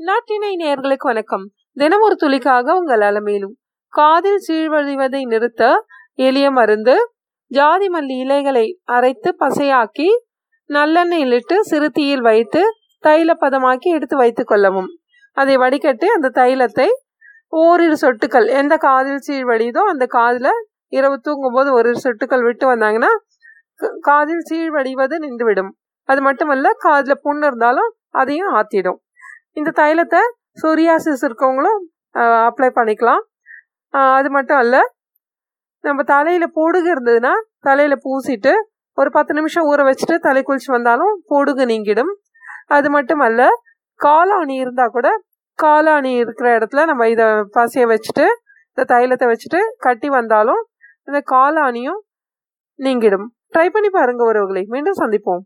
நாட்டினை நேர்களுக்கு வணக்கம். தினம் ஒரு துளிக்காக உங்கள் அலமேலும் காதில் சீழ்வழிவதை நிறுத்த எளிய மருந்து ஜாதி மல்லி இலைகளை அரைத்து பசையாக்கி நல்லெண்ணெயில் இட்டு சிறு தீயில் வைத்து தைல பதமாக்கி எடுத்து வைத்து கொள்ளவும். அதை வடிகட்டி அந்த தைலத்தை ஓரிரு சொட்டுக்கள் எந்த காதில் சீழ்வழியுதோ அந்த காதில் இரவு தூங்கும்போது ஒரு சொட்டுக்கள் விட்டு வந்தாங்கன்னா காதில் சீழ்வடிவது நின்றுவிடும். அது மட்டுமல்ல காதில் புண்ணு இருந்தாலும் அதையும் ஆத்திடும். இந்த தைலத்தை சொரியாசிஸ் இருக்கவங்களும் அப்ளை பண்ணிக்கலாம். அது மட்டும் அல்ல நம்ம தலையில் பொடுகு இருந்ததுன்னா தலையில் பூசிட்டு ஒரு பத்து நிமிஷம் ஊற வச்சுட்டு தலை குளிச்சு வந்தாலும் பொடுகு நீங்கிடும். அது மட்டும் அல்ல காலாணி இருந்தால் கூட காலாணி இருக்கிற இடத்துல நம்ம இதை பசைய வச்சுட்டு இந்த தைலத்தை வச்சுட்டு கட்டி வந்தாலும் இந்த காலாணியும் நீங்கிடும். ட்ரை பண்ணி பாருங்க உறவுகளை. மீண்டும் சந்திப்போம்.